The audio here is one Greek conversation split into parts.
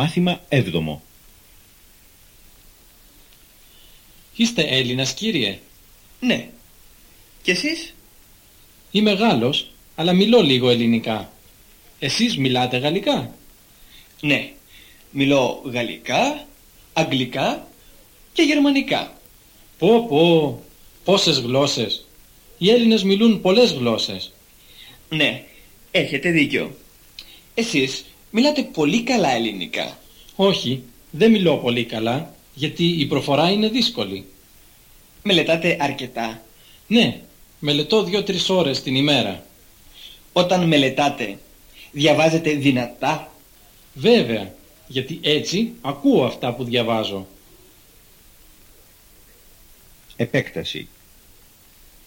Μάθημα 7 Είστε Έλληνας κύριε; Ναι. Και εσείς; Είμαι Γάλλος, αλλά μιλώ λίγο ελληνικά. Εσείς μιλάτε γαλλικά; Ναι. Μιλώ γαλλικά, αγγλικά και γερμανικά. Πω πω, πόσες γλώσσες. Οι Έλληνες μιλούν πολλές γλώσσες. Ναι, έχετε δίκιο. Εσείς μιλάτε πολύ καλά ελληνικά. Όχι, δεν μιλώ πολύ καλά, γιατί η προφορά είναι δύσκολη. Μελετάτε αρκετά. Ναι, μελετώ δύο-τρεις ώρες την ημέρα. Όταν μελετάτε, διαβάζετε δυνατά; Βέβαια, γιατί έτσι ακούω αυτά που διαβάζω. Επέκταση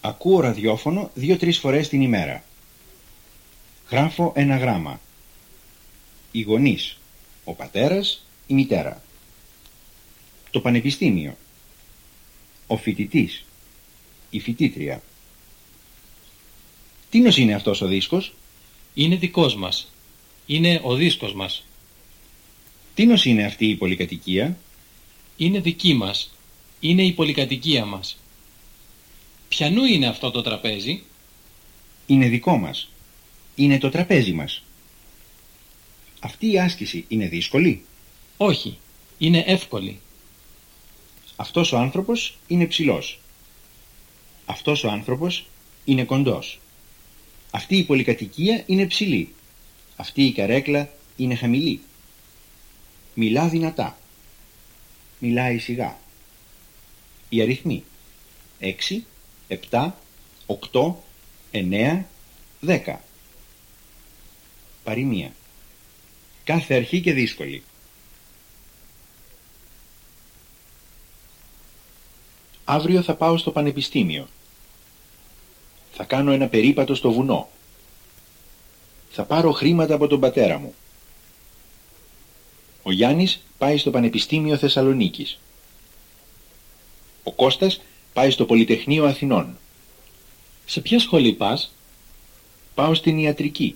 Ακούω ραδιόφωνο δύο-τρεις φορές την ημέρα. Γράφω ένα γράμμα. Οι γονείς. Ο πατέρας, η μητέρα. Το πανεπιστήμιο. Ο φοιτητής. Η φοιτήτρια. Τίνος είναι αυτός ο δίσκος; Είναι δικός μας. Είναι ο δίσκος μας. Τίνος είναι αυτή η πολυκατοικία; Είναι δική μας. Είναι η πολυκατοικία μας. Ποιανού είναι αυτό το τραπέζι; Είναι δικό μας. Είναι το τραπέζι μας. Αυτή η άσκηση είναι δύσκολη; Όχι. Είναι εύκολη. Αυτός ο άνθρωπος είναι ψηλός. Αυτός ο άνθρωπος είναι κοντός. Αυτή η πολυκατοικία είναι ψηλή. Αυτή η καρέκλα είναι χαμηλή. Μιλά δυνατά. Μιλάει σιγά. Οι αριθμοί. 6, 7, 8, 9, 10. Παροιμία. Κάθε αρχή και δύσκολη. Αύριο θα πάω στο πανεπιστήμιο. Θα κάνω ένα περίπατο στο βουνό. Θα πάρω χρήματα από τον πατέρα μου. Ο Γιάννης πάει στο Πανεπιστήμιο Θεσσαλονίκης. Ο Κώστας πάει στο Πολυτεχνείο Αθηνών. Σε ποια σχολή πας; Πάω στην ιατρική.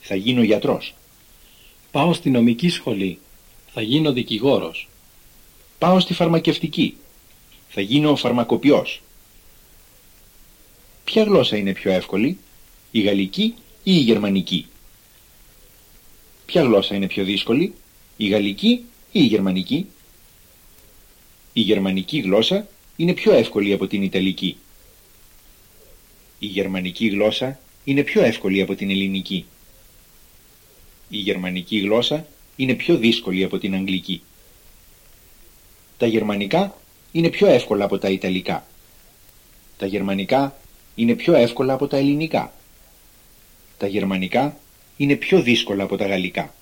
Θα γίνω γιατρός. Πάω στη νομική σχολή. Θα γίνω δικηγόρος. Πάω στη φαρμακευτική. Θα γίνω φαρμακοποιός. Ποια γλώσσα είναι πιο εύκολη, η γαλλική ή η γερμανική; Ποια γλώσσα είναι πιο δύσκολη, η γαλλική ή η γερμανική; Η γερμανική γλώσσα είναι πιο εύκολη από την ιταλική. Η γερμανική γλώσσα είναι πιο εύκολη από την ελληνική. Η γερμανική γλώσσα είναι πιο δύσκολη από την αγγλική. Τα γερμανικά είναι πιο εύκολα από τα ιταλικά. Τα γερμανικά είναι πιο εύκολα από τα ελληνικά. Τα γερμανικά είναι πιο δύσκολα από τα γαλλικά.